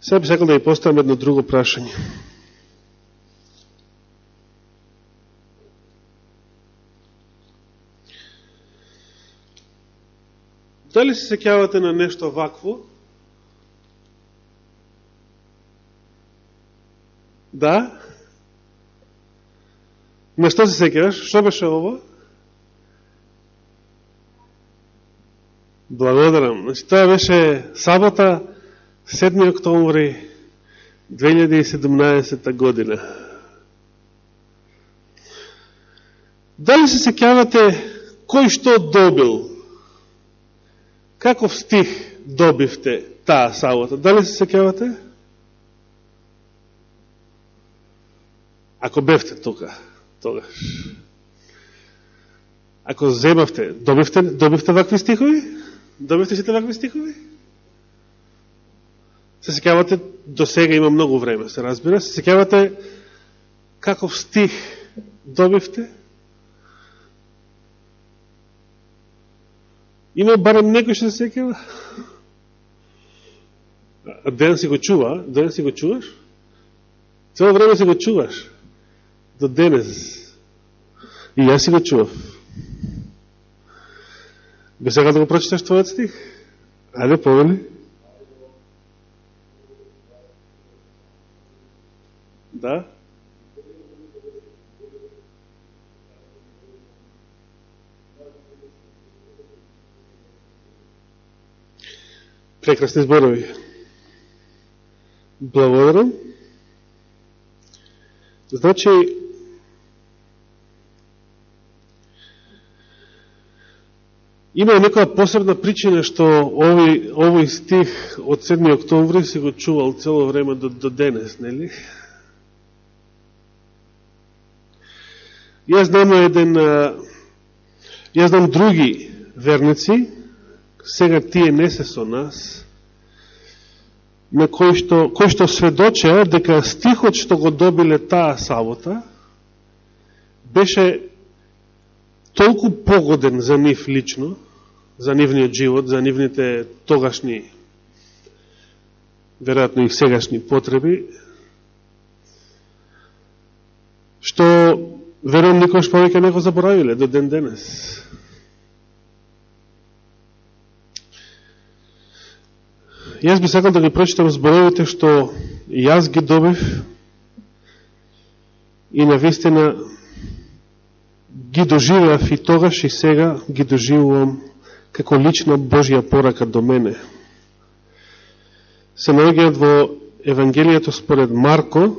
Сега би сакал да ја поставам едно друго прашање. Дали се секјавате на нешто вакво? Да? На што се секјаваш? Што беше ово? Благодарам. Значи, тоа беше сабота, 7. октомври 2017 година. Дали се секјавате кој што добил? Каков стих добивте таа сабота? Дали се секјавате? Ако бевте тука, тогаш. Ако земавте, добивте, добивте вакви стихови? Добивте сите вакви стихови? Се секавате до сега има многу време, се разбира. Се секавате каков стих добивте? Има барем некој што се секава? Ден си го чува, ден си го чуваш? Цело време си го чуваш. До денес. И јас си го чував. Бе сега да го прочиташ твојот стих? Ајде, повели. Да? Прекрасни зборови. Благодарам. Значи, има некоја посебна причина што овој, овој стих од 7. октомври се го чувал цело време до, до денес, нели? Јас знам еден, јас знам други верници, сега тие не се со нас, на кој што, кој што сведочеа дека стихот што го добиле таа сабота беше толку погоден за нив лично, за нивниот живот, за нивните тогашни, веројатно и сегашни потреби, што верувам никош повеќе не го заборавиле до ден денес. Јас би сакал да ги прочитам зборовите што јас ги добив и на вистина ги доживеав и тогаш и сега ги доживувам како лична Божја порака до мене. Се наоѓаат во Евангелието според Марко,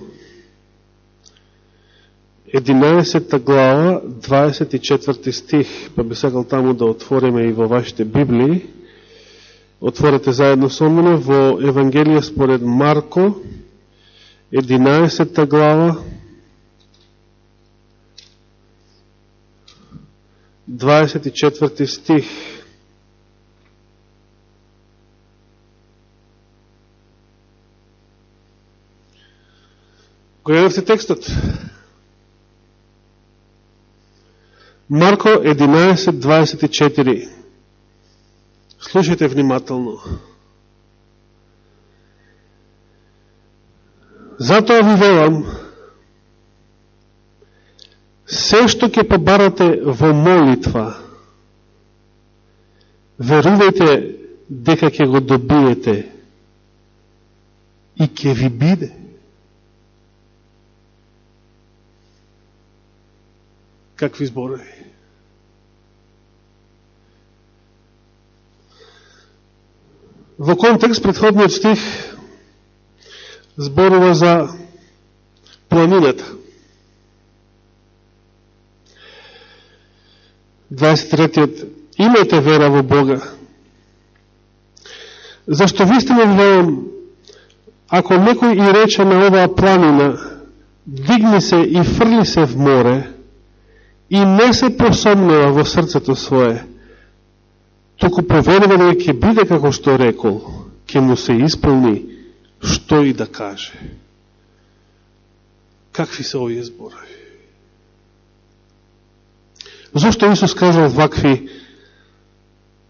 11 глава, 24 стих, па би сакал таму да отвориме и во вашите Библии. Отворете заедно со мене во Евангелие според Марко, 11 глава, 24 стих. Го јавте текстот? Марко 11:24. Слушайте внимателно. Затоа ви велам, се што ќе побарате во молитва, верувајте дека ќе го добиете и ќе ви биде. Какви зборови? Во контекст, предходниот стих зборува за планината. 23-тиот Имајте вера во Бога. Зашто вистина велам, ако некој и рече на оваа планина, дигни се и фрли се в море, и не се посомнува во срцето свое, туку поверува дека ќе биде како што рекол, ќе му се исполни што и да каже. Какви се овие зборови? Зошто Исус кажал вакви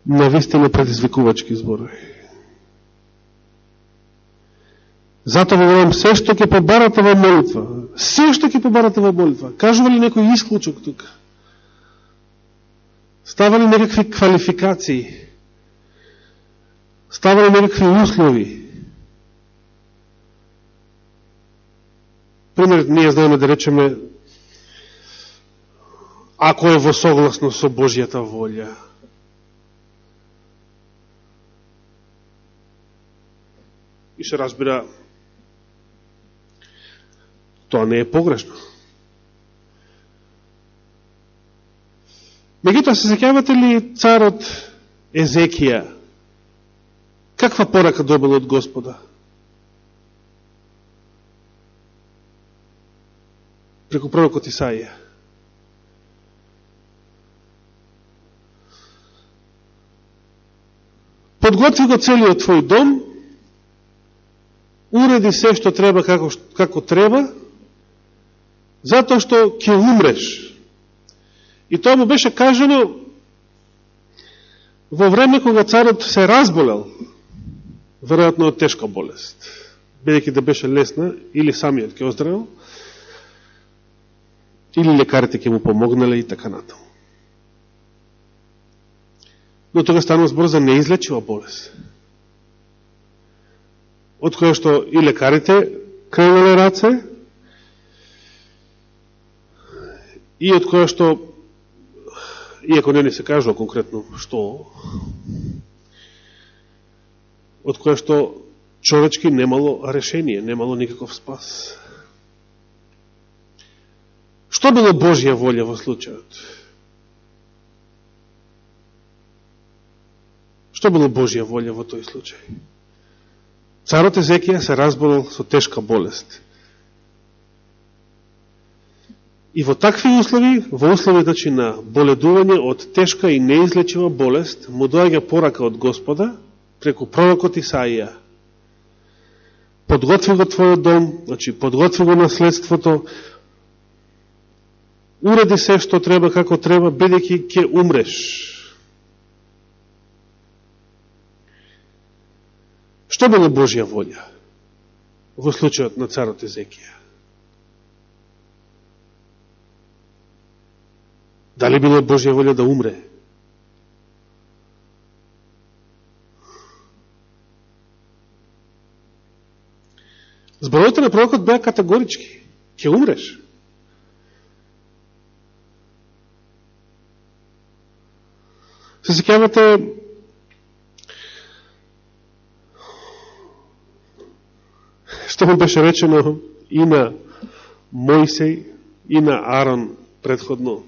навистина предизвикувачки зборови? Зато ви говорам, се што ќе побарате во молитва, се што ќе побарате во молитва, кажува ли некој исклучок тука? Става ли некакви квалификации? Става ли некакви услови? Пример, ние знаеме да речеме ако е во согласно со Божијата волја. И се разбира, тоа не е погрешно. Меѓутоа, се секјавате ли царот Езекија? Каква порака добил од Господа? Преку пророкот Исаија. Подготви го целиот твој дом, уреди се што треба како, како треба, затоа што ќе умреш. И тоа му беше кажано во време кога царот се разболел, веројатно од тешка болест, бидејќи да беше лесна, или самиот ќе оздравил, или лекарите ќе му помогнале и така натаму. Но тога станува збор за неизлечива болест. Од која што и лекарите кренале раце, и од која што иако не ни се кажува конкретно што, од која што човечки немало решение, немало никаков спас. Што било Божја волја во случајот? Што било Божја волја во тој случај? Царот Езекија се разболел со тешка болест. И во такви услови, во услови значи, на боледување од тешка и неизлечива болест, му доаѓа порака од Господа преку пророкот Исаија. Подготви го твојот дом, значи подготви го наследството, уреди се што треба како треба, бидејќи ќе умреш. Што било Божја волја во случајот на царот Езекија? Дали било Божја волја да умре? Зборовите на пророкот беа категорички. Ке умреш. Се секјавате што му беше речено и на Мојсей и на Арон предходно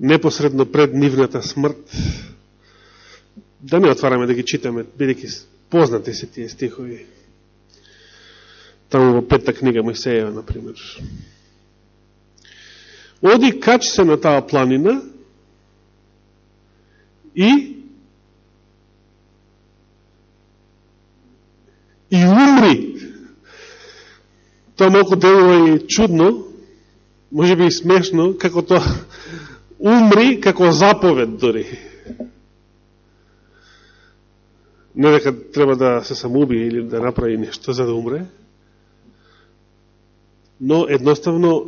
непосредно пред нивната смрт, да не отвараме да ги читаме, бидеќи познати се тие стихови. Таму во петта книга Мојсеева, например. Оди, кач се на таа планина и и умри. Тоа малко делува и чудно, може би и смешно, како тоа умри како заповед дори. Не дека треба да се самоубие или да направи нешто за да умре, но едноставно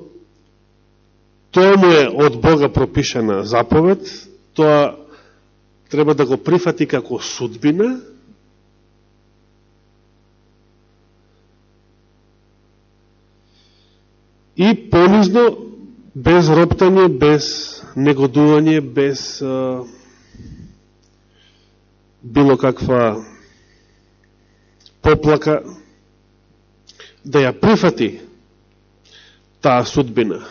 тоа му е од Бога пропишена заповед, тоа треба да го прифати како судбина, и понизно, без роптање, без негодување, без а, било каква поплака, да ја прифати таа судбина,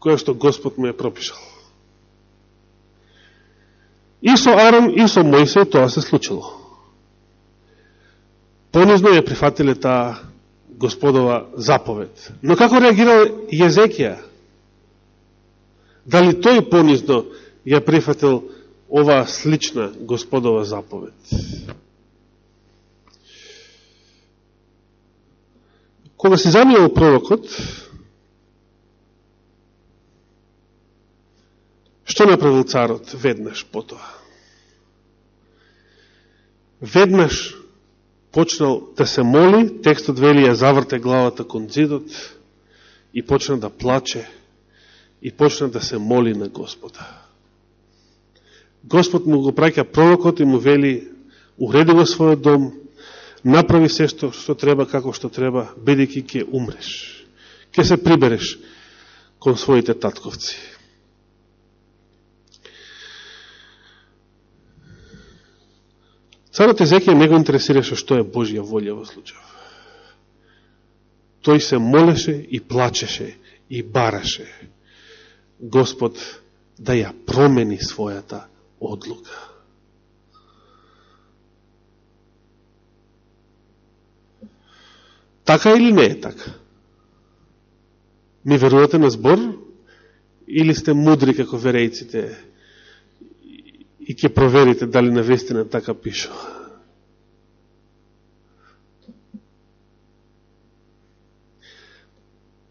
која што Господ му е пропишал. И со Арон, и со Мојсей тоа се случило. Понизно ја прифатиле таа Господова заповед. Но како реагирал Језекија? Дали тој понизно ја прифатил ова слична Господова заповед? Кога се замијал пророкот, што направил царот? Веднаш потоа. Веднаш почнал да се моли, текстот вели ја заврте главата кон зидот и почна да плаче и почна да се моли на Господа. Господ му го праќа пророкот и му вели уреди го својот дом, направи се што, што треба, како што треба, бидејќи ќе умреш. Ке се прибереш кон своите татковци. Царот Езекија не го интересираше што е Божја волја во случајов. Тој се молеше и плачеше и бараше Господ да ја промени својата одлука. Така или не е така? Ми верувате на збор или сте мудри како верејците и ќе проверите дали на вестина така пишува?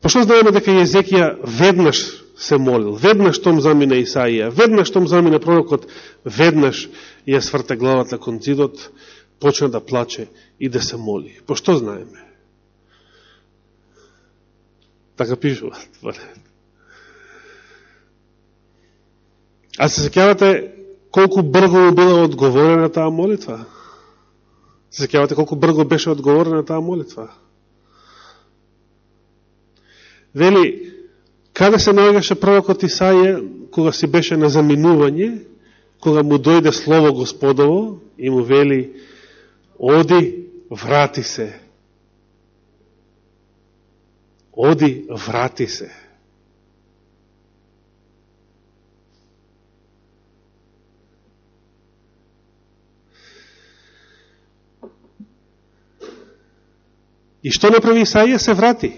Пошто знаеме дека Језекија веднаш се молил, веднаш том замина Исаија, веднаш том замина пророкот, веднаш ја сврта главата кон зидот, почна да плаче и да се моли. Пошто знаеме? Така пишува. А се секјавате колку брго била одговорена таа молитва? Се секјавате колку брго беше одговорена таа молитва? Вели, каде се наоѓаше пророкот Исаија, кога си беше на заминување, кога му дојде Слово Господово и му вели, оди, врати се, Оди, врати се. И што направи Исаија? Се врати.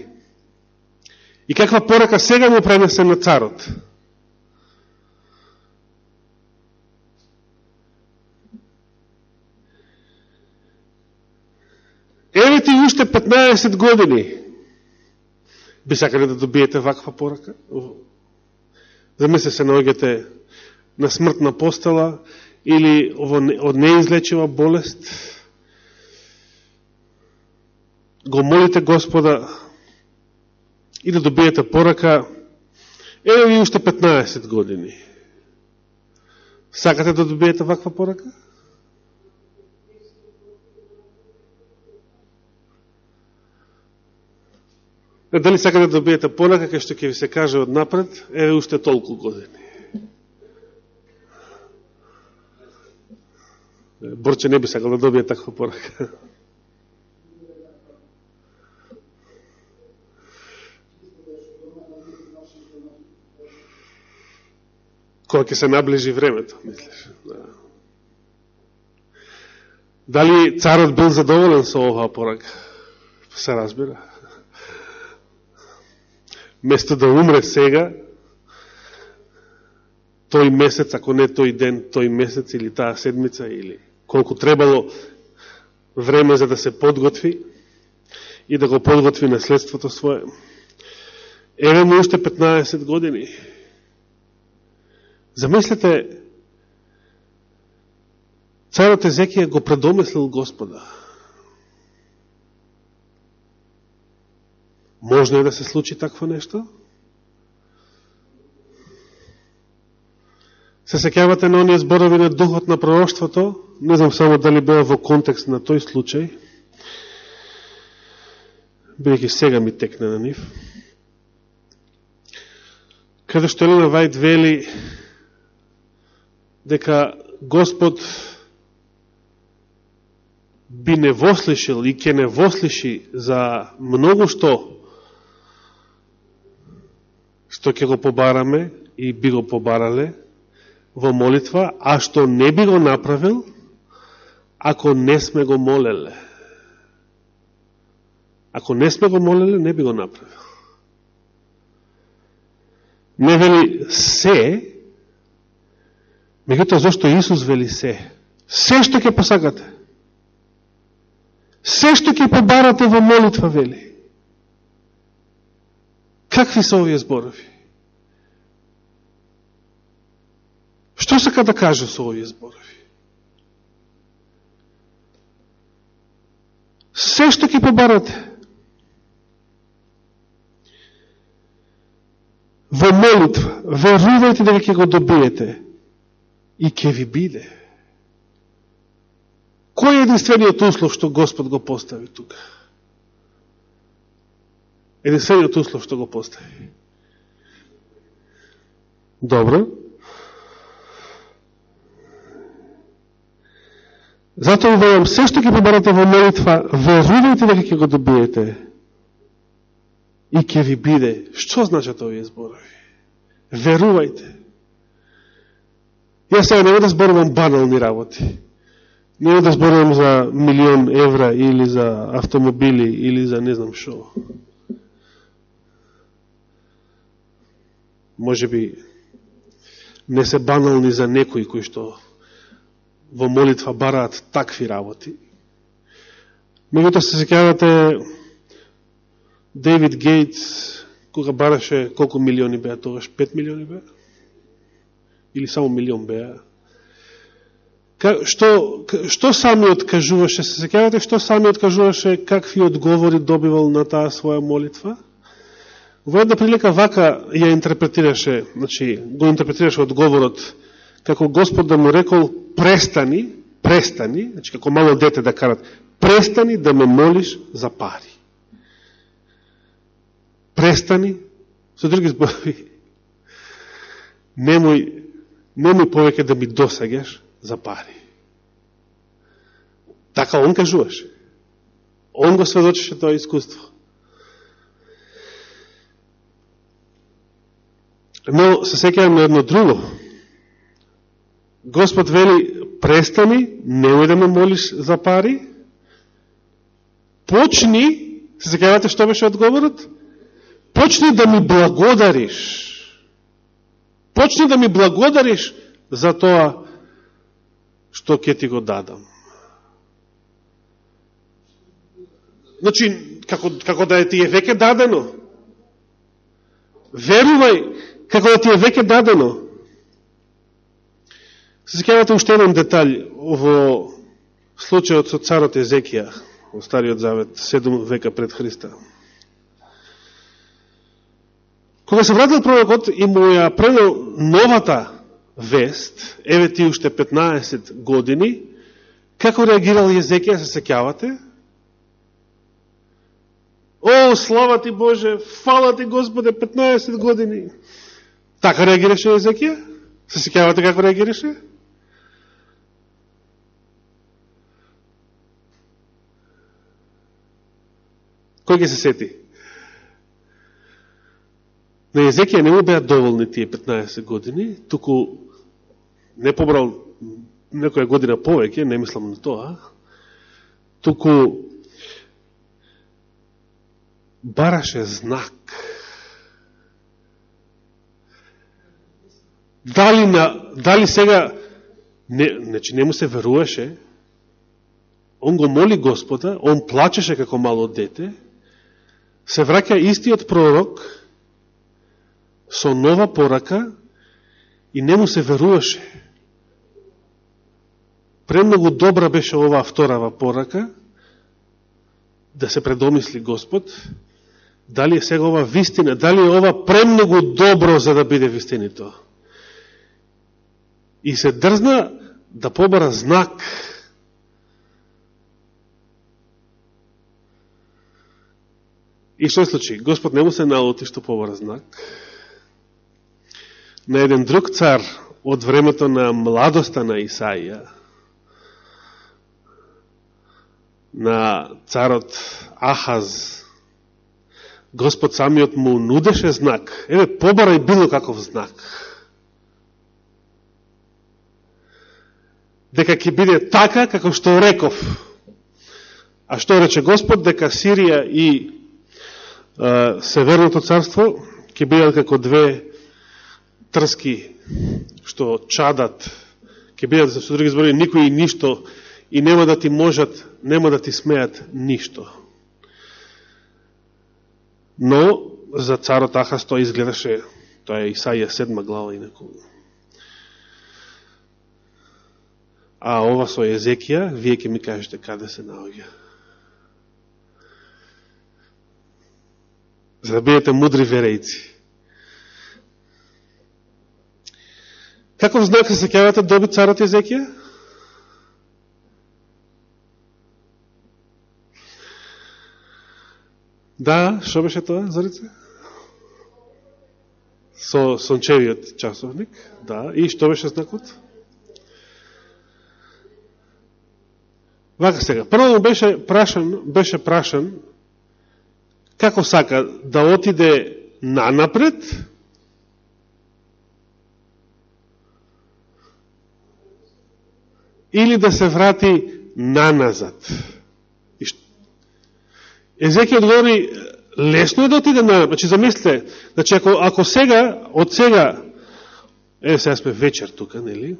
И каква порака сега му пренесе на царот? Еве ти уште 15 години би сакале да добиете ваква порака? Замисли се наоѓате на смртна постела или од неизлечива болест, го молите Господа и да добиете порака, еве ви уште 15 години. Сакате да добиете ваква порака? Дали сакате да добиете порака, кај што ќе ви се каже од напред, еве уште толку години. Борче не би сакал да добие таква порака. Кога ќе се наближи времето, мислиш. Да. Дали царот бил задоволен со оваа порака? Се разбира место да умре сега, тој месец, ако не тој ден, тој месец или таа седмица, или колку требало време за да се подготви и да го подготви наследството свое. Еве му уште 15 години. Замислете, царот Езекија го предомислил Господа. Можно е да се случи такво нешто? Се секјавате на оние зборови на духот на пророќството, не знам само дали беа во контекст на тој случај, бидеќи сега ми текна на нив, каде што Елена Вајд вели дека Господ би не вослишил и ќе не вослиши за многу што што ќе го побараме и би го побарале во молитва, а што не би го направил, ако не сме го молеле. Ако не сме го молеле, не би го направил. Не вели се, меѓуто зашто Исус вели се? Се што ќе посакате. Се што ќе побарате во молитва, вели. Какви се овие зборови? Што сака да каже со овие зборови? се што ќе побарате. Во молитва, верувајте дека ќе го добиете и ќе ви биде. Кој е единствениот услов што Господ го постави тука? Единствениот услов што го постави. Добро. Затоа велам, се што ќе побарате во молитва, верувајте дека ќе го добиете и ќе ви биде. Што значат овие зборови? Верувајте. Јас сега нема да зборувам банални работи. Нема да зборувам за милион евра или за автомобили или за не знам шо. Може би не се банални за некои кои што во молитва бараат такви работи. Мегуто се секавате Дейвид Гейтс, кога бараше колку милиони беа тогаш? 5 милиони беа? Или само милион беа? Што, што самиот кажуваше, се секавате, што самиот кажуваше, какви одговори добивал на таа своја молитва? Во една прилика вака ја интерпретираше, значи, го интерпретираше одговорот како Господ да му рекол, престани, престани, значи како мало дете да карат, престани да ме молиш за пари. Престани, со други зборови, немој, немој повеќе да ми досагаш за пари. Така он кажуваше. Он го сведочеше тоа искуство. Но се секјам на едно друго. Господ вели, престани, немој да ме молиш за пари, почни, се секјавате што беше одговорот? Почни да ми благодариш. Почни да ми благодариш за тоа што ќе ти го дадам. Значи, како, како да е ти е веќе дадено. Верувај, како да ти е веќе дадено. Се секавате уште еден деталј во случајот со царот Езекија во Стариот Завет, 7 века пред Христа. Кога се вратил пророкот и му ја пренел новата вест, еве ти уште 15 години, како реагирал Езекија, се секјавате? О, слава ти Боже, фала ти Господе, 15 години. Така реагираше Езекија? Се секјавате како реагираше? Кој ги се сети? На Езекија не му беа доволни тие 15 години, туку не побрал некоја година повеќе, не мислам на тоа, туку бараше знак. Дали, на, дали сега, не, значи не му се веруваше, он го моли Господа, он плачеше како мало дете, се враќа истиот пророк со нова порака и не му се веруваше. Премногу добра беше оваа вторава порака, да се предомисли Господ, дали е сега ова вистина, дали е ова премногу добро за да биде вистинито. И се дрзна да побара знак И што случи? Господ не му се налоти што побара знак. На еден друг цар од времето на младоста на Исаија, на царот Ахаз, Господ самиот му нудеше знак. Еве, побарај било каков знак. Дека ќе биде така, како што реков. А што рече Господ? Дека Сирија и Северното царство ќе бидат како две трски што чадат, ќе бидат за со други збори никој и ништо и нема да ти можат, нема да ти смеат ништо. Но за царот Ахас тоа изгледаше, тоа е Исаија седма глава и инако. А ова со Езекија, вие ќе ми кажете каде се наоѓа. За да бидете мудри верејци. Каков знак се секјавате доби царот Езекија? Да, што беше тоа, Зорице? Со сончевиот часовник, да. И што беше знакот? Вака сега, прво беше прашан, беше прашан како сака да отиде нанапред или да се врати наназад. Езеки одговори, лесно е да отиде на... Значи, замислите, значи, ако, ако сега, од сега, е, сега сме вечер тука, нели?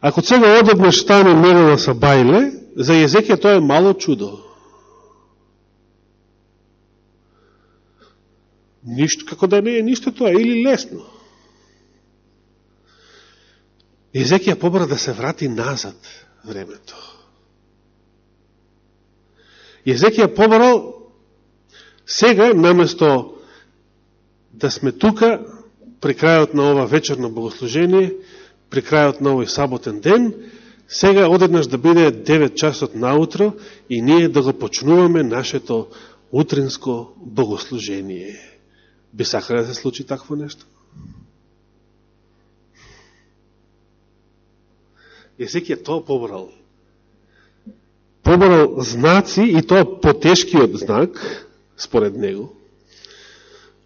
Ако сега одеднаш стане на Сабајле, за Езекија тоа е мало чудо. Ништо, како да не е ништо тоа, или лесно. Езекија побара да се врати назад времето. Езекија побарал сега, наместо да сме тука, при крајот на ова вечерно богослужение, при крајот на овој саботен ден, сега одеднаш да биде 9 часот наутро и ние да го почнуваме нашето утринско богослужение. Би сакали да се случи такво нешто? Езекија тоа побрал. Побрал знаци и тоа потешкиот знак, според него,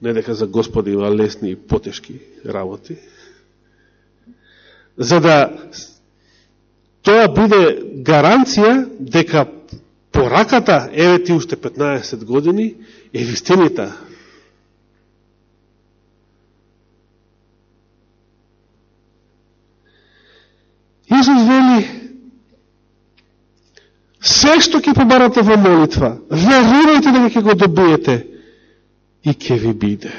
не дека за Господи има лесни и потешки работи, за да тоа биде гаранција дека пораката, еве ти уште 15 години, е вистинита Исус вели, нешто ќе побарате во молитва, верувајте дека ќе го добиете и ќе ви биде.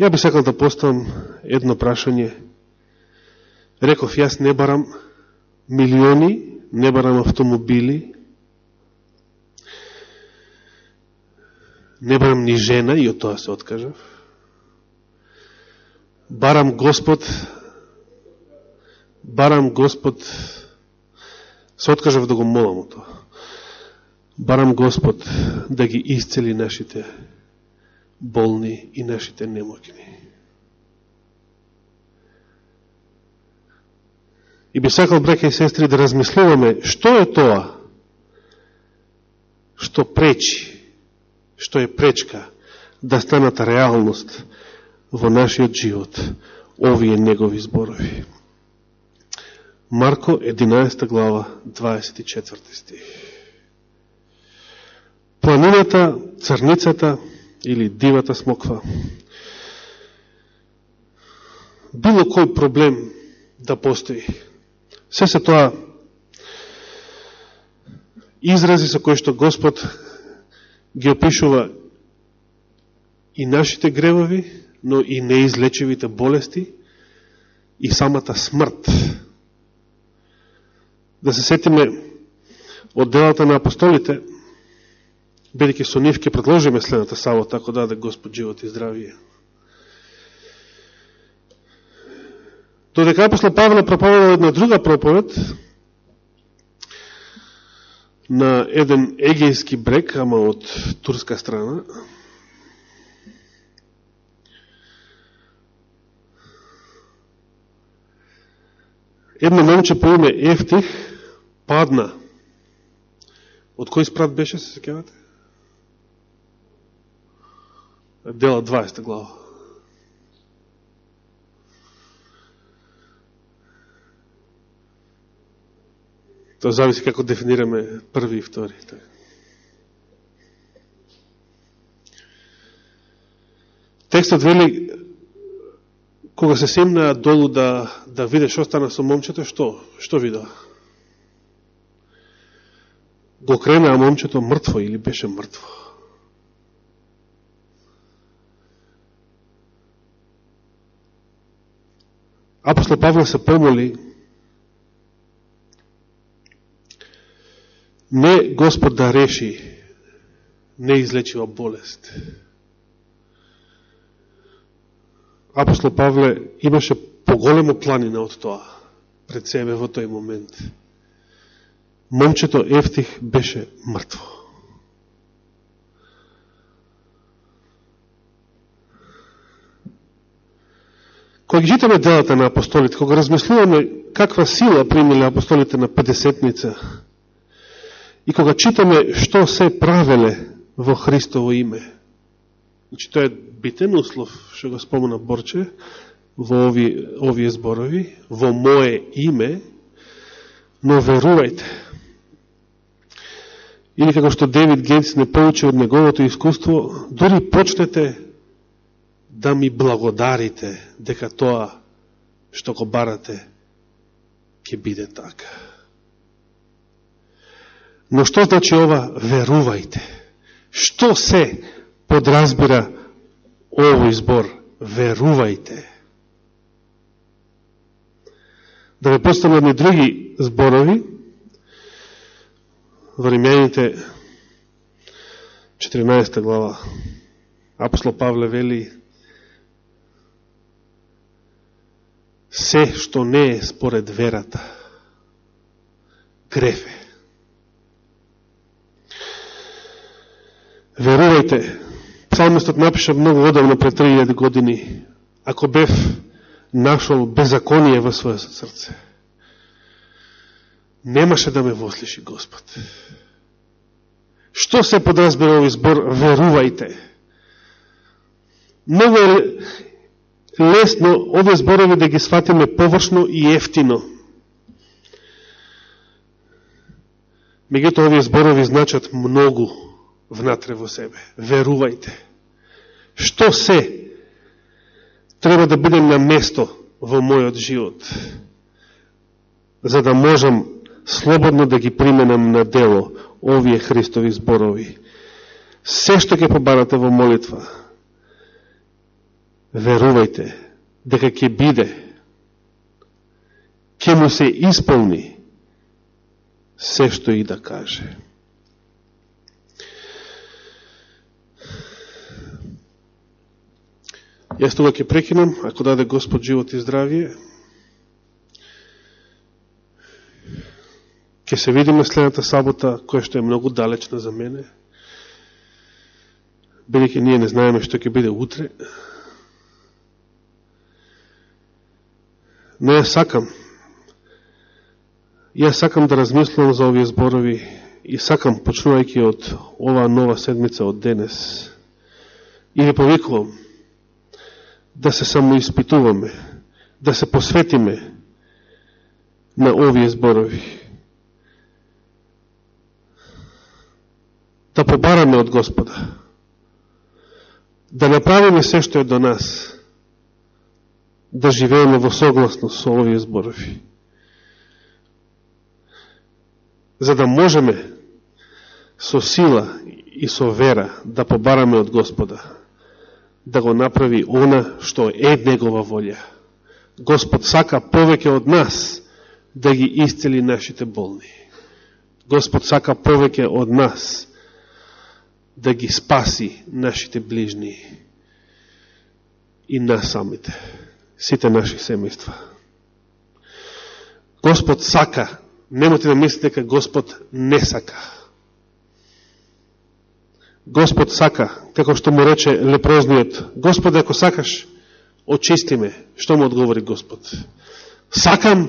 Ја би сакал да поставам едно прашање. Реков, јас не барам милиони, не барам автомобили, не барам ни жена, и од тоа се откажав барам Господ, барам Господ, се откажав да го молам о тоа. Барам Господ да ги исцели нашите болни и нашите немокни. И би сакал, браке и сестри, да размислуваме што е тоа што пречи, што е пречка да станат реалност во нашиот живот овие негови зборови. Марко 11 глава 24 стих. Планината, црницата или дивата смоква. Било кој проблем да постои. Се се тоа изрази со кои што Господ ги опишува и нашите гревови, но и неизлечивите болести и самата смрт. Да се сетиме од делата на апостолите, бидеќи со нив ќе продолжиме следната сабота, ако даде Господ живот и здравие. Додека апостол Павле проповеда една друга проповед, на еден егејски брег, ама од турска страна, Едно момче по име Ефтих падна. Од кој спрат беше, се секавате? Дела 20 глава. Тоа зависи како дефинираме први и втори. Така. Текстот вели кога се семна долу да, да виде што стана со момчето, што? Што вида? Го кренаа момчето мртво или беше мртво? Апостол Павле се помоли Не Господ да реши неизлечива болест. Апостол Павле имаше поголемо планина од тоа пред себе во тој момент. Момчето Ефтих беше мртво. Кога ги читаме делата на апостолите, кога размислуваме каква сила примиле апостолите на Педесетница и кога читаме што се правеле во Христово име, значи тоа е битен услов, што го спомена Борче, во ови, овие зборови, во мое име, но верувајте. Или како што Девид Гейтс не поучи од неговото искуство, дори почнете да ми благодарите дека тоа што го барате ќе биде така. Но што значи ова верувајте? Што се подразбира овој збор? Верувајте. Да не поставам други зборови, во Римјаните 14 глава апостол Павле вели се што не е според верата, грефе. Верувајте, псалмистот напиша многу одавно пред 3000 години, ако бев нашол беззаконие во својот срце, немаше да ме вослиши Господ. Што се подразбира овој збор? Верувајте. Многу лесно овие зборови да ги сватиме површно и ефтино. Мегуто овие зборови значат многу внатре во себе. Верувајте. Што се треба да биде на место во мојот живот, за да можам слободно да ги применам на дело овие Христови зборови. Се што ќе побарате во молитва, верувајте дека ќе биде, ќе му се исполни се што и да каже. Јас тога ќе прекинам, ако даде Господ живот и здравие. Ке се видиме следната сабота, која што е многу далечна за мене. Бидеќи ние не знаеме што ќе биде утре. Но ја сакам, ја сакам да размислам за овие зборови и сакам, почнувајќи од оваа нова седмица од денес, и ви повикувам да се самоиспитуваме, да се посветиме на овие зборови. Да побараме од Господа. Да направиме се што е до нас да живееме во согласност со овие зборови. За да можеме со сила и со вера да побараме од Господа, да го направи она што е Негова волја. Господ сака повеќе од нас да ги исцели нашите болни. Господ сака повеќе од нас да ги спаси нашите ближни и нас самите сите наши семејства. Господ сака, немате да мислите дека Господ не сака. Господ сака, како што му рече лепрозниот, Господ, ако сакаш, очисти ме. Што му одговори Господ? Сакам,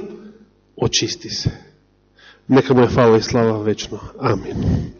очисти се. Нека му е фала и слава вечно. Амин.